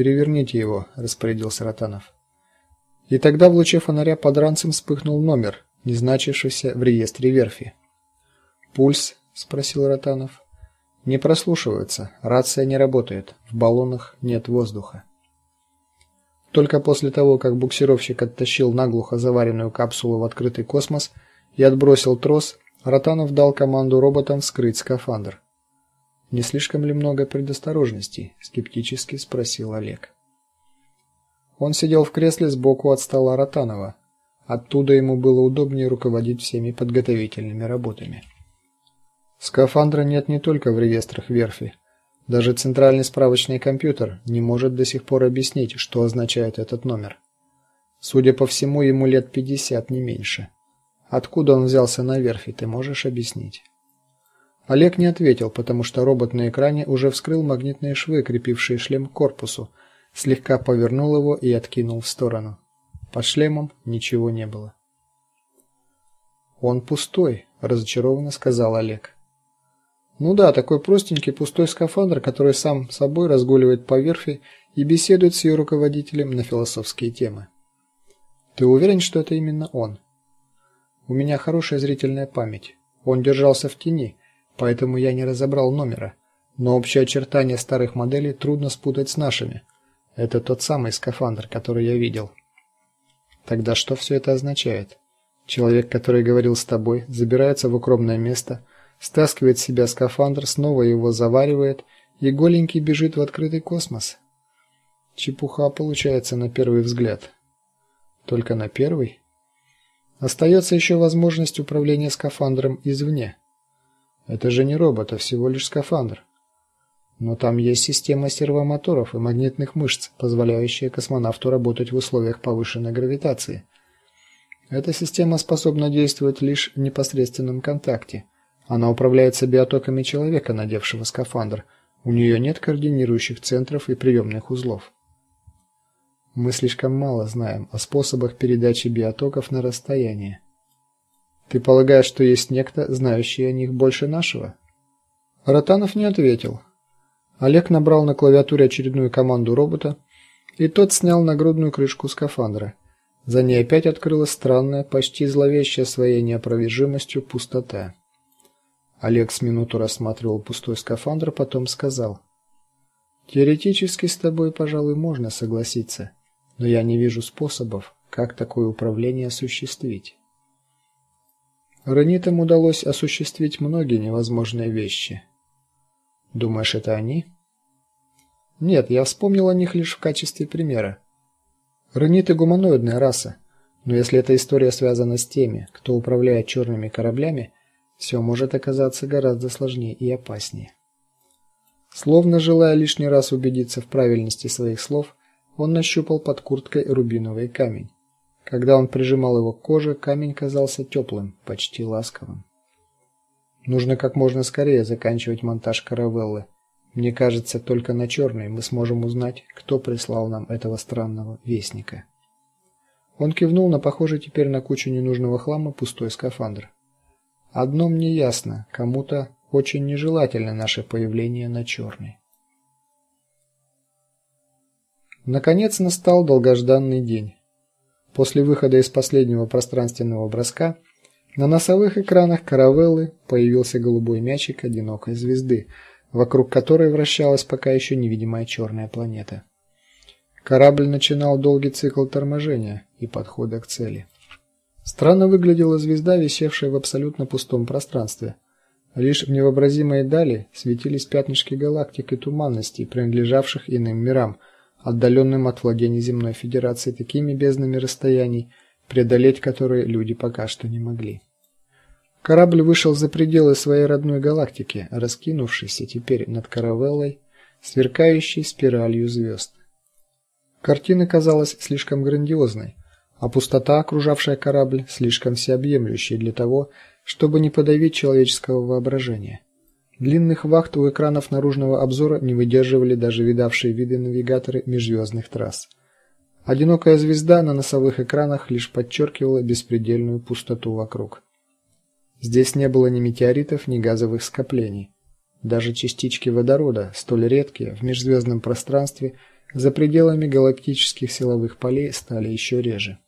Переверните его, распорядился Ротанов. И тогда в луче фонаря под ранцем вспыхнул номер, не значившийся в реестре верфи. Пульс, спросил Ротанов. Не прослушивается, рация не работает, в баллонах нет воздуха. Только после того, как буксировщик оттащил наглухо заваренную капсулу в открытый космос и отбросил трос, Ротанов дал команду роботам вскрыть скафандр. Не слишком ли много предосторожностей? скептически спросил Олег. Он сидел в кресле сбоку от стола Ротанова. Оттуда ему было удобнее руководить всеми подготовительными работами. Скафандра нет не только в реестрах верфи. Даже центральный справочный компьютер не может до сих пор объяснить, что означает этот номер. Судя по всему, ему лет 50 не меньше. Откуда он взялся на верфи, ты можешь объяснить? Олег не ответил, потому что робот на экране уже вскрыл магнитные швы, крепившие шлем к корпусу, слегка повернул его и откинул в сторону. Под шлемом ничего не было. Он пустой, разочарованно сказал Олег. Ну да, такой простенький пустой скафандр, который сам собой разгуливает по верфи и беседует с ее руководителем на философские темы. Ты уверен, что это именно он? У меня хорошая зрительная память. Он держался в тени, поэтому я не разобрал номера, но общие очертания старых моделей трудно спутать с нашими. Это тот самый скафандр, который я видел. Тогда что все это означает? Человек, который говорил с тобой, забирается в укромное место, стаскивает с себя скафандр, снова его заваривает и голенький бежит в открытый космос. Чепуха получается на первый взгляд. Только на первый. Остается еще возможность управления скафандром извне. Это же не робот, а всего лишь скафандр. Но там есть система сервомоторов и магнитных мышц, позволяющая космонавту работать в условиях повышенной гравитации. Эта система способна действовать лишь в непосредственном контакте. Она управляется биотоками человека, надевшего скафандр. У нее нет координирующих центров и приемных узлов. Мы слишком мало знаем о способах передачи биотоков на расстояние. Ты полагаешь, что есть некто, знающий о них больше нашего? Ротанов не ответил. Олег набрал на клавиатуре очередную команду робота, и тот снял нагрудную крышку скафандра. За ней опять открылась странная, почти зловещая своей неопровержимостью пустота. Олег с минуту рассматривал пустой скафандр, потом сказал: "Теоретически с тобой, пожалуй, можно согласиться, но я не вижу способов, как такое управление осуществить". Ранитам удалось осуществить многие невозможные вещи. Думаешь, это они? Нет, я вспомнил о них лишь в качестве примера. Раниты гуманоидная раса, но если эта история связана с теми, кто управляет черными кораблями, все может оказаться гораздо сложнее и опаснее. Словно желая лишний раз убедиться в правильности своих слов, он нащупал под курткой рубиновый камень. Когда он прижимал его к коже, камень казался теплым, почти ласковым. Нужно как можно скорее заканчивать монтаж каравеллы. Мне кажется, только на черной мы сможем узнать, кто прислал нам этого странного вестника. Он кивнул на похожий теперь на кучу ненужного хлама пустой скафандр. Одно мне ясно, кому-то очень нежелательно наше появление на черной. Наконец настал долгожданный день. После выхода из последнего пространственного броска на носовых экранах каравеллы появился голубой мячик одинокой звезды, вокруг которой вращалась пока еще невидимая черная планета. Корабль начинал долгий цикл торможения и подхода к цели. Странно выглядела звезда, висевшая в абсолютно пустом пространстве. Лишь в невообразимой дали светились пятнышки галактик и туманностей, принадлежавших иным мирам, отдаленным от владений земной федерации такими безднами расстояний, преодолеть которые люди пока что не могли. Корабль вышел за пределы своей родной галактики, раскинувшейся теперь над каравеллой, сверкающей спиралью звезд. Картина казалась слишком грандиозной а пустота, окружавшая корабль, слишком всеобъемлющей для того, чтобы не подавить человеческого воображения. Длинных вахт у экранов наружного обзора не выдерживали даже видавшие виды навигаторы межзвездных трасс. Одинокая звезда на носовых экранах лишь подчеркивала беспредельную пустоту вокруг. Здесь не было ни метеоритов, ни газовых скоплений. Даже частички водорода, столь редкие в межзвездном пространстве, за пределами галактических силовых полей стали еще реже.